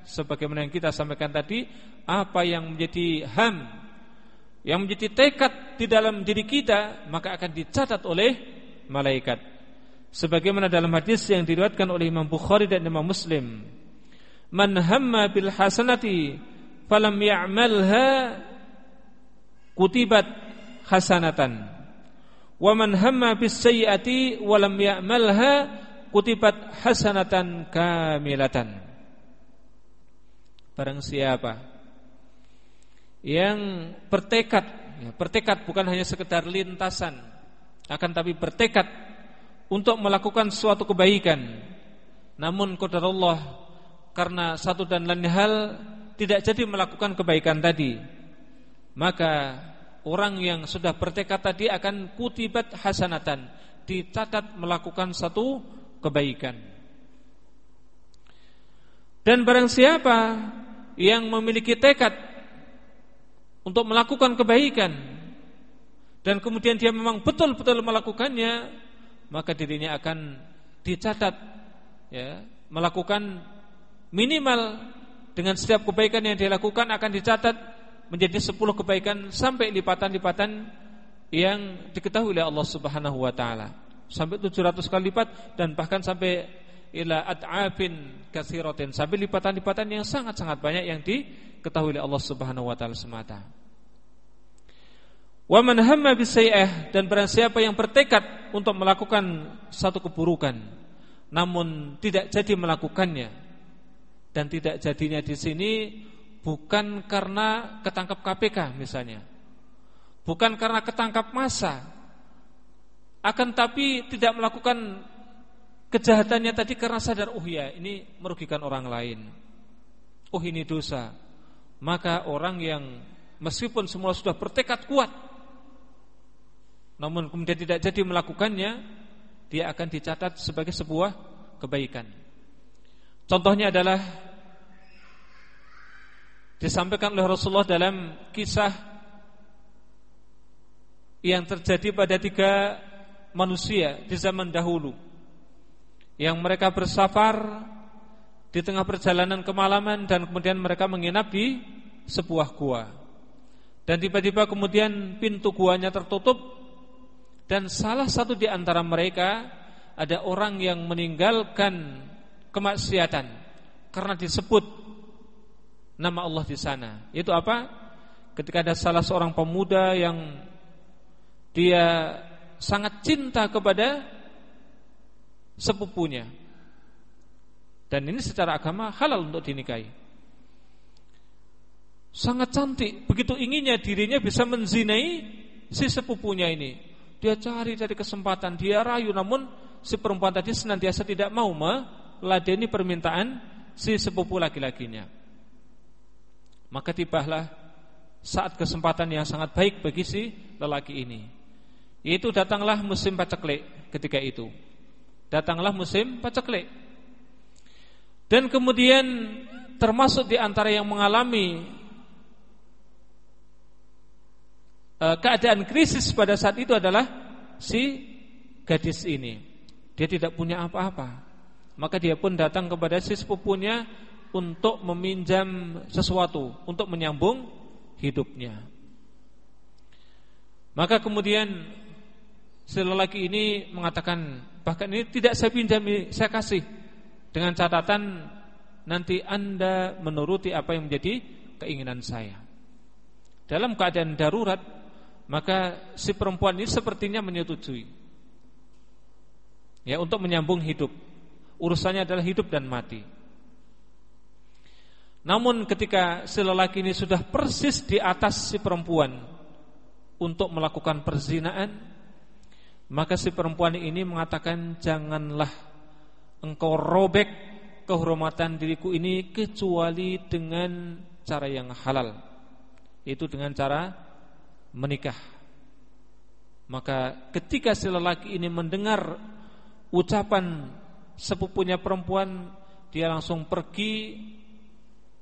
sebagaimana yang kita sampaikan tadi, apa yang menjadi ham yang menjadi tekad di dalam diri kita maka akan dicatat oleh malaikat. Sebagaimana dalam hadis yang diriwayatkan oleh Imam Bukhari dan Imam Muslim, "Man hamma bil hasanati falam ya'malha kutibat hasanatan. Wa man hamma bis sayyiati wa lam ya'malha kutibat hasanatan kamilatan." Barang siapa yang bertekad, ya, bertekad bukan hanya sekedar lintasan, akan tapi bertekad untuk melakukan suatu kebaikan. Namun qadarullah karena satu dan lain hal tidak jadi melakukan kebaikan tadi. Maka orang yang sudah bertekad tadi akan kutibat hasanatan dicatat melakukan satu kebaikan. Dan barang siapa yang memiliki tekad untuk melakukan kebaikan dan kemudian dia memang betul-betul melakukannya maka dirinya akan dicatat ya melakukan minimal dengan setiap kebaikan yang dia lakukan akan dicatat menjadi 10 kebaikan sampai lipatan-lipatan yang diketahui oleh Allah Subhanahu wa taala. Sampai 700 kali lipat dan bahkan sampai ila at'afin katsiratin sampai lipatan-lipatan yang sangat-sangat banyak yang diketahui oleh Allah Subhanahu wa taala semata. Wa man hamma dan barang siapa yang bertekad untuk melakukan satu keburukan namun tidak jadi melakukannya dan tidak jadinya di sini bukan karena ketangkap KPK misalnya. Bukan karena ketangkap masa. Akan tapi tidak melakukan kejahatannya tadi karena sadar oh ya ini merugikan orang lain. Oh ini dosa. Maka orang yang meskipun semula sudah bertekad kuat namun kemudian tidak jadi melakukannya dia akan dicatat sebagai sebuah kebaikan. Contohnya adalah disampaikan oleh Rasulullah dalam kisah yang terjadi pada tiga manusia di zaman dahulu yang mereka bersafar di tengah perjalanan kemalaman dan kemudian mereka menginap di sebuah gua dan tiba-tiba kemudian pintu guanya tertutup dan salah satu di antara mereka ada orang yang meninggalkan kemaksiatan karena disebut nama Allah di sana. Itu apa? Ketika ada salah seorang pemuda yang dia sangat cinta kepada sepupunya. Dan ini secara agama halal untuk dinikahi. Sangat cantik, begitu inginnya dirinya bisa menzinai si sepupunya ini. Dia cari dari kesempatan, dia rayu namun si perempuan tadi senantiasa tidak mau meladeni permintaan si sepupu laki-lakinya. Maka tibalah saat kesempatan yang sangat baik bagi si lelaki ini. Yaitu datanglah musim paceklik ketika itu. Datanglah musim paceklik. Dan kemudian termasuk di antara yang mengalami uh, keadaan krisis pada saat itu adalah si gadis ini. Dia tidak punya apa-apa. Maka dia pun datang kepada si sepupunya untuk meminjam sesuatu untuk menyambung hidupnya. Maka kemudian si lelaki ini mengatakan bahkan ini tidak saya pinjam, saya kasih dengan catatan nanti Anda menuruti apa yang menjadi keinginan saya. Dalam keadaan darurat, maka si perempuan ini sepertinya menyetujui. Ya, untuk menyambung hidup urusannya adalah hidup dan mati. Namun ketika si lelaki ini sudah persis di atas si perempuan untuk melakukan perzinaan, maka si perempuan ini mengatakan janganlah engkau robek kehormatan diriku ini kecuali dengan cara yang halal, itu dengan cara menikah. Maka ketika si lelaki ini mendengar ucapan sepupunya perempuan dia langsung pergi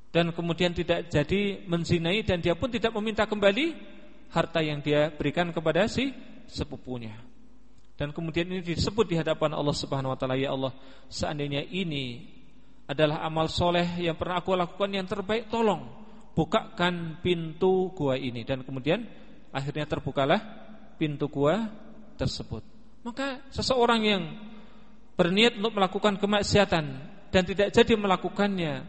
dan kemudian tidak jadi menzinai dan dia pun tidak meminta kembali harta yang dia berikan kepada si sepupunya. Dan kemudian ini disebut di hadapan Allah Subhanahu wa taala ya Allah, seandainya ini adalah amal soleh yang pernah aku lakukan yang terbaik, tolong bukakan pintu gua ini dan kemudian akhirnya terbukalah pintu gua tersebut. Maka seseorang yang berniat untuk melakukan kemaksiatan dan tidak jadi melakukannya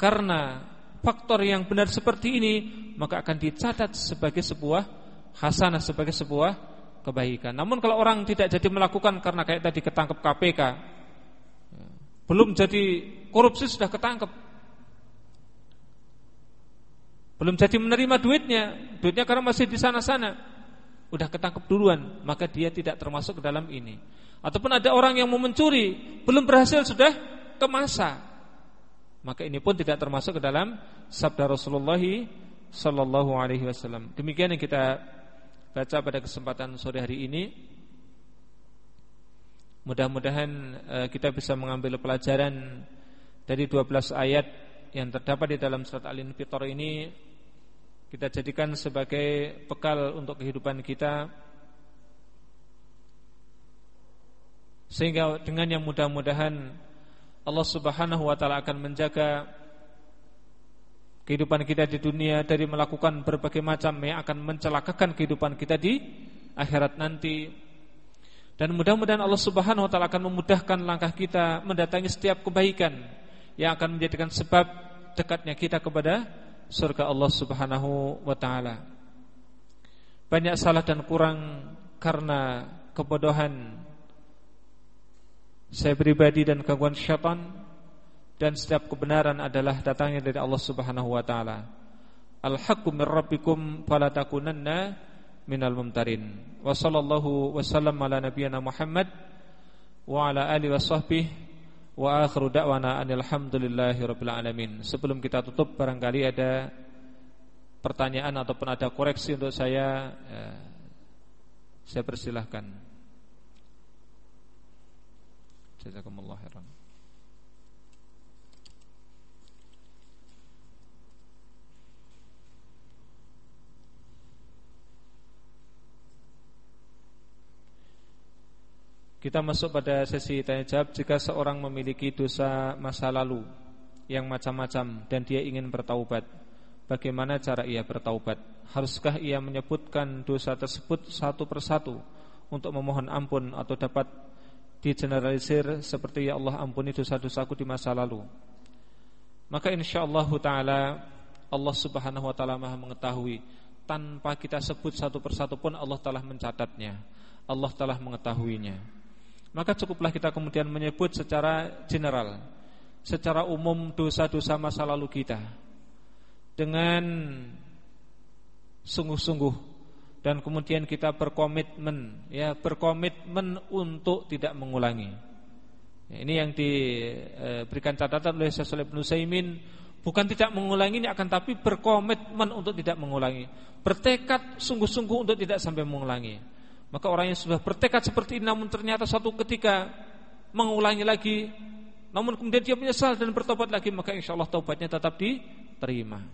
karena faktor yang benar seperti ini maka akan dicatat sebagai sebuah hasanah sebagai sebuah kebaikan. Namun kalau orang tidak jadi melakukan karena kayak tadi ketangkep KPK belum jadi korupsi sudah ketangkep belum jadi menerima duitnya duitnya karena masih di sana-sana udah ketangkep duluan, maka dia tidak termasuk ke dalam ini. Ataupun ada orang yang mau mencuri, belum berhasil sudah ke masa. Maka ini pun tidak termasuk ke dalam sabda Rasulullah sallallahu alaihi wasallam. Demikian yang kita baca pada kesempatan sore hari ini. Mudah-mudahan uh, kita bisa mengambil pelajaran dari 12 ayat yang terdapat di dalam surat Al-Infitar ini kita jadikan sebagai bekal untuk kehidupan kita sehingga dengan yang mudah-mudahan Allah Subhanahu wa taala akan menjaga kehidupan kita di dunia dari melakukan berbagai macam yang akan mencelakakan kehidupan kita di akhirat nanti. Dan mudah-mudahan Allah Subhanahu wa taala akan memudahkan langkah kita mendatangi setiap kebaikan yang akan menjadikan sebab dekatnya kita kepada surga Allah Subhanahu wa taala. Banyak salah dan kurang karena kebodohan. Saya pribadi dan gangguan syaitan dan setiap kebenaran adalah datangnya dari Allah Subhanahu wa taala. Al-haqqu min rabbikum fala takunanna minal mumtarin. Wa sallallahu wasallam ala nabiyyina Muhammad wa ala alihi wa sahbihi wa akhiru da'wana alhamdulillahi rabbil alamin. Sebelum kita tutup barangkali ada pertanyaan ataupun ada koreksi untuk saya ya, saya persilahkan. Jazakumullah khairan. Kita masuk pada sesi tanya jawab. Jika seorang memiliki dosa masa lalu Yang macam-macam Dan dia ingin bertaubat Bagaimana cara ia bertaubat? Haruskah ia menyebutkan dosa tersebut Satu persatu Untuk memohon ampun Atau dapat digeneralisir Seperti ya Allah ampuni dosa-dosaku di masa lalu. Maka insya Allah ta'ala Allah subhanahu wa ta'ala maha mengetahui Tanpa kita sebut satu persatu pun Allah telah mencatatnya. Allah telah mengetahuinya maka cukuplah kita kemudian menyebut secara general Secara umum dosa-dosa masa lalu kita Dengan Sungguh-sungguh. Dan kemudian kita berkomitmen ya Berkomitmen untuk tidak mengulangi. Ya, Ini yang diberikan catatan oleh Syekh Ibn Saimin Bukan tidak mengulangi ini akan tapi berkomitmen untuk tidak mengulangi. Bertekad sungguh-sungguh untuk tidak sampai mengulangi maka orang yang sudah bertekad seperti ini namun ternyata satu ketika mengulangi lagi namun kemudian dia menyesal dan bertobat lagi maka insya Allah taubatnya tetap diterima.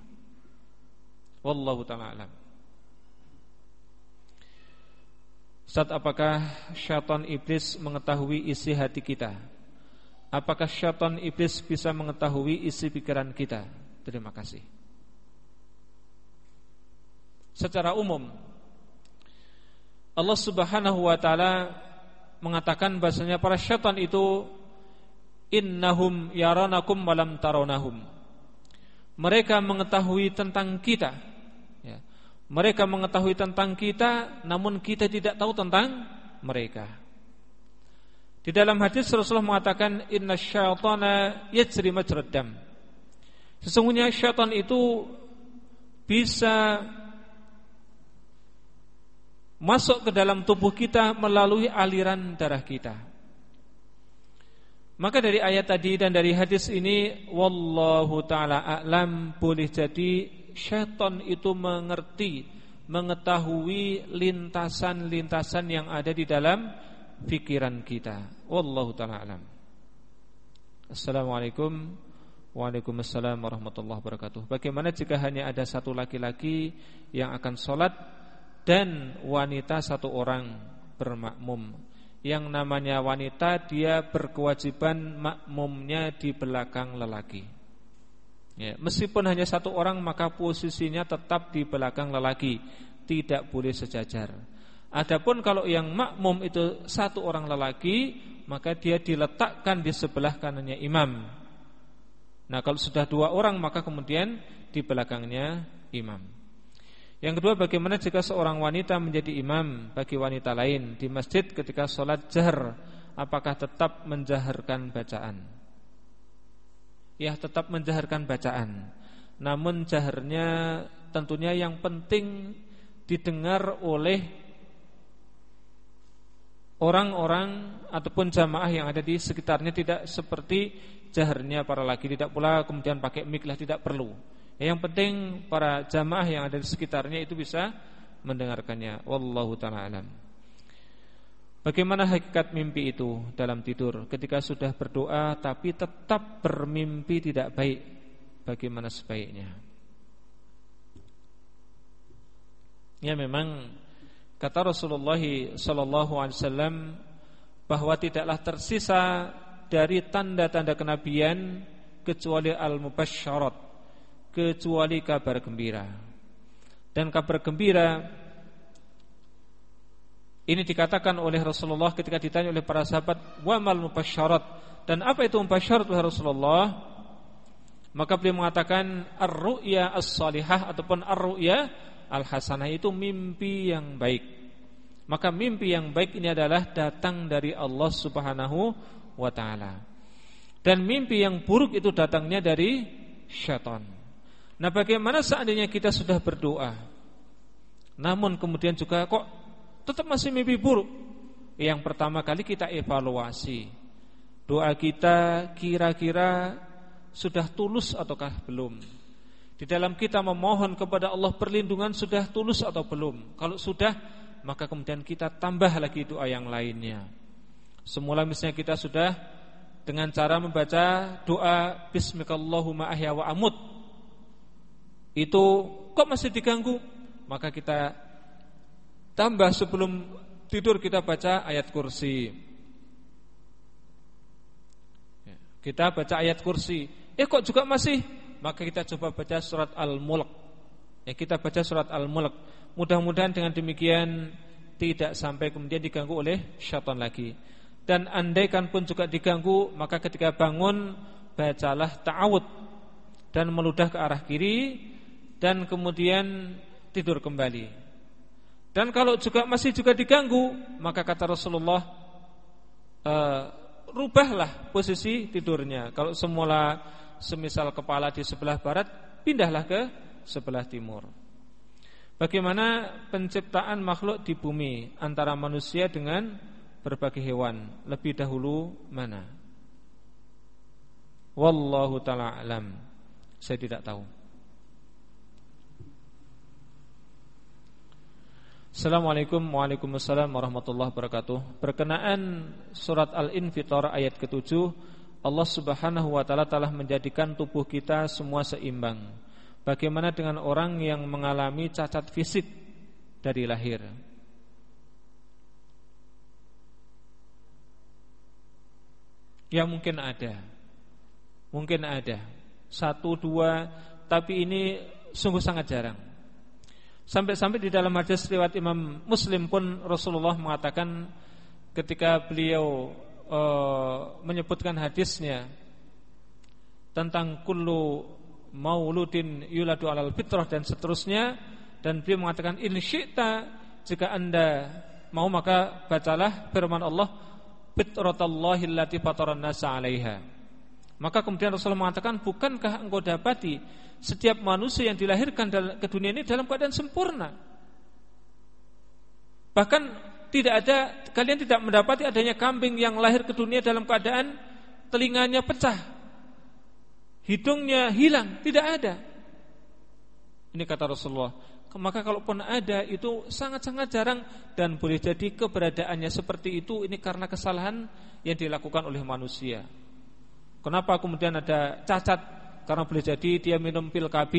Wallahu taala alam. Saat apakah syaitan iblis mengetahui isi hati kita? Apakah syaitan iblis bisa mengetahui isi pikiran kita? Terima kasih. Secara umum Allah Subhanahu wa taala mengatakan bahasanya para syaitan itu innahum yaranakum walam taronahum. Mereka mengetahui tentang kita. Ya. Mereka mengetahui tentang kita, namun kita tidak tahu tentang mereka. Di dalam hadis Rasulullah mengatakan inna syaitana yajri majrad Sesungguhnya syaitan itu bisa masuk ke dalam tubuh kita melalui aliran darah kita. Maka dari ayat tadi dan dari hadis ini wallahu taala a'lam boleh jadi syaitan itu mengerti, mengetahui lintasan-lintasan yang ada di dalam pikiran kita. Wallahu taala a'lam. Assalamualaikum Waalaikumsalam warahmatullahi wabarakatuh Bagaimana jika hanya ada satu laki-laki Yang akan sholat dan wanita satu orang bermakmum. Yang namanya wanita dia berkewajiban makmumnya di belakang lelaki. Ya, meskipun hanya satu orang maka posisinya tetap di belakang lelaki, tidak boleh sejajar. Adapun kalau yang makmum itu satu orang lelaki, maka dia diletakkan di sebelah kanannya imam. Nah, kalau sudah dua orang maka kemudian di belakangnya imam. Yang kedua bagaimana jika seorang wanita menjadi imam bagi wanita lain di masjid ketika sholat jahar Apakah tetap menjaharkan bacaan? Ya tetap menjaharkan bacaan. Namun jaharnya tentunya yang penting didengar oleh orang-orang ataupun jamaah yang ada di sekitarnya. Tidak seperti jaharnya para laki. Tidak pula kemudian pakai mic lah tidak perlu. Yang penting para jamaah yang ada di sekitarnya itu bisa mendengarkannya. Wallahu taala. Bagaimana hakikat mimpi itu dalam tidur ketika sudah berdoa tapi tetap bermimpi tidak baik? Bagaimana sebaiknya? Ya memang kata Rasulullah sallallahu alaihi wasallam bahwa tidaklah tersisa dari tanda-tanda kenabian kecuali al-mubasysyarat, kecuali kabar gembira. Dan kabar gembira ini dikatakan oleh Rasulullah ketika ditanya oleh para sahabat, "Wa mal mubasyarat?" Dan apa itu mubasyarat wahai Rasulullah? Maka beliau mengatakan ar-ru'ya as-salihah ataupun ar-ru'ya al-hasanah itu mimpi yang baik. Maka mimpi yang baik ini adalah datang dari Allah Subhanahu wa taala. Dan mimpi yang buruk itu datangnya dari syaitan. Nah, bagaimana seandainya kita sudah berdoa namun kemudian juga kok tetap masih mimpi buruk. Yang pertama kali kita evaluasi doa kita kira-kira sudah tulus ataukah belum. Di dalam kita memohon kepada Allah perlindungan sudah tulus atau belum. Kalau sudah, maka kemudian kita tambah lagi doa yang lainnya. Semula misalnya kita sudah dengan cara membaca doa Bismillahirrahmanirrahim amut. Itu kok masih diganggu? Maka kita Tambah sebelum tidur kita baca ayat kursi. Ya, Kita baca ayat kursi. Eh kok juga masih? Maka kita coba baca surat Al-Mulk. Ya kita baca surat Al-Mulk. Mudah-mudahan dengan demikian Tidak sampai kemudian diganggu oleh syaitan lagi. Dan andaikan pun juga diganggu Maka ketika bangun Bacalah ta'awud. Dan meludah ke arah kiri Dan kemudian tidur kembali dan kalau juga masih juga diganggu, maka kata Rasulullah, uh, rubahlah posisi tidurnya. Kalau semula semisal kepala di sebelah barat, pindahlah ke sebelah timur. Bagaimana penciptaan makhluk di bumi antara manusia dengan berbagai hewan? Lebih dahulu mana? Wallahu taala alam. Saya tidak tahu. Assalamualaikum Waalaikumsalam warahmatullahi wabarakatuh. Berkenaan surat Al-Infitar ayat ke-7 Allah subhanahu wa ta'ala telah menjadikan tubuh kita semua seimbang. Bagaimana dengan orang yang mengalami cacat fisik dari lahir? Ya mungkin ada. Mungkin ada. Satu, dua Tapi ini sungguh sangat jarang Sampai-sampai di dalam hadis riwayat Imam Muslim pun Rasulullah mengatakan ketika beliau e, menyebutkan hadisnya tentang kullu mauludin yuladu alal fitrah dan seterusnya dan beliau mengatakan in syi'ta jika Anda mau maka bacalah firman Allah fitratallahi allati fataran nasa 'alaiha. Maka kemudian Rasulullah mengatakan bukankah engkau dapati setiap manusia yang dilahirkan ke dunia ini dalam keadaan sempurna. Bahkan tidak ada kalian tidak mendapati adanya kambing yang lahir ke dunia dalam keadaan telinganya pecah. Hidungnya hilang, tidak ada. Ini kata Rasulullah. Maka kalaupun ada itu sangat-sangat jarang dan boleh jadi keberadaannya seperti itu ini karena kesalahan yang dilakukan oleh manusia. Kenapa kemudian ada cacat karena boleh jadi dia minum pil KB,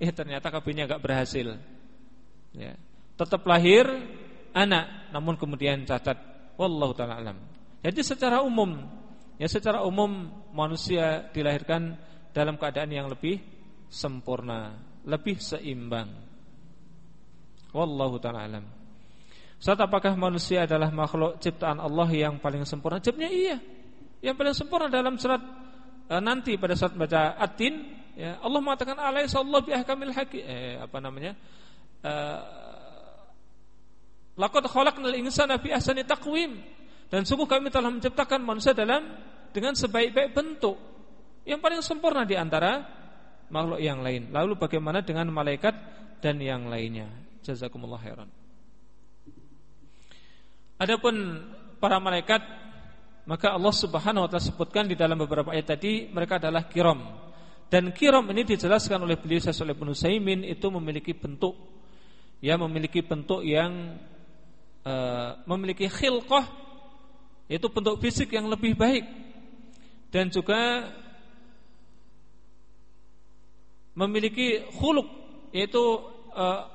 eh ternyata KB-nya enggak berhasil. Ya. Tetap lahir anak namun kemudian cacat. Wallahu taala alam. Jadi secara umum ya secara umum manusia dilahirkan dalam keadaan yang lebih sempurna, lebih seimbang. Wallahu taala alam. Saat apakah manusia adalah makhluk ciptaan Allah yang paling sempurna? Jawabnya iya. Yang paling sempurna dalam surat e, nanti pada saat baca atin ya Allah mengatakan alaihissallahu bi ahkamil hakim eh, apa namanya? E, laqad khalaqnal insana fi ahsani taqwim. Dan sungguh kami telah menciptakan manusia dalam dengan sebaik-baik bentuk. Yang paling sempurna di antara makhluk yang lain. Lalu bagaimana dengan malaikat dan yang lainnya? Jazakumullah khairan. Adapun para malaikat maka Allah Subhanahu wa taala sebutkan di dalam beberapa ayat tadi mereka adalah kiram. Dan kiram ini dijelaskan oleh beliau Syekh Ibnu Saimin itu memiliki bentuk ya memiliki bentuk yang uh, memiliki khilqah yaitu bentuk fisik yang lebih baik dan juga memiliki khuluk yaitu uh,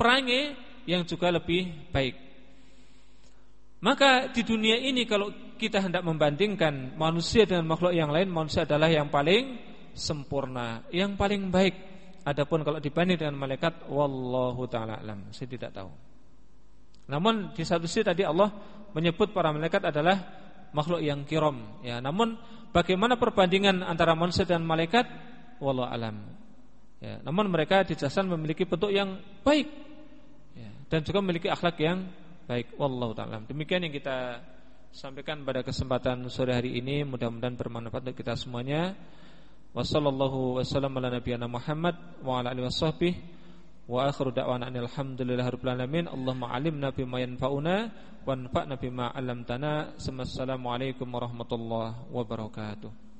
perangai yang juga lebih baik. Maka di dunia ini kalau kita hendak membandingkan manusia dengan makhluk yang lain, manusia adalah yang paling sempurna, yang paling baik. Adapun kalau dibanding dengan malaikat, wallahu taala alam, saya tidak tahu. Namun di satu sisi tadi Allah menyebut para malaikat adalah makhluk yang kiram, ya. Namun bagaimana perbandingan antara manusia dan malaikat, wallahu alam. Ya, namun mereka dijelaskan memiliki bentuk yang baik ya, dan juga memiliki akhlak yang baik. Wallahu taala. Demikian yang kita sampaikan pada kesempatan sore hari ini. Mudah-mudahan bermanfaat untuk kita semuanya. Wassallallahu wasallam ala nabiyana Muhammad wa ala alihi washabbihi wa akhiru da'wana alhamdulillahirabbil alamin. Allahumma alimna bima yanfa'una wanfa'na bima 'allamtana. Assalamualaikum warahmatullahi wabarakatuh.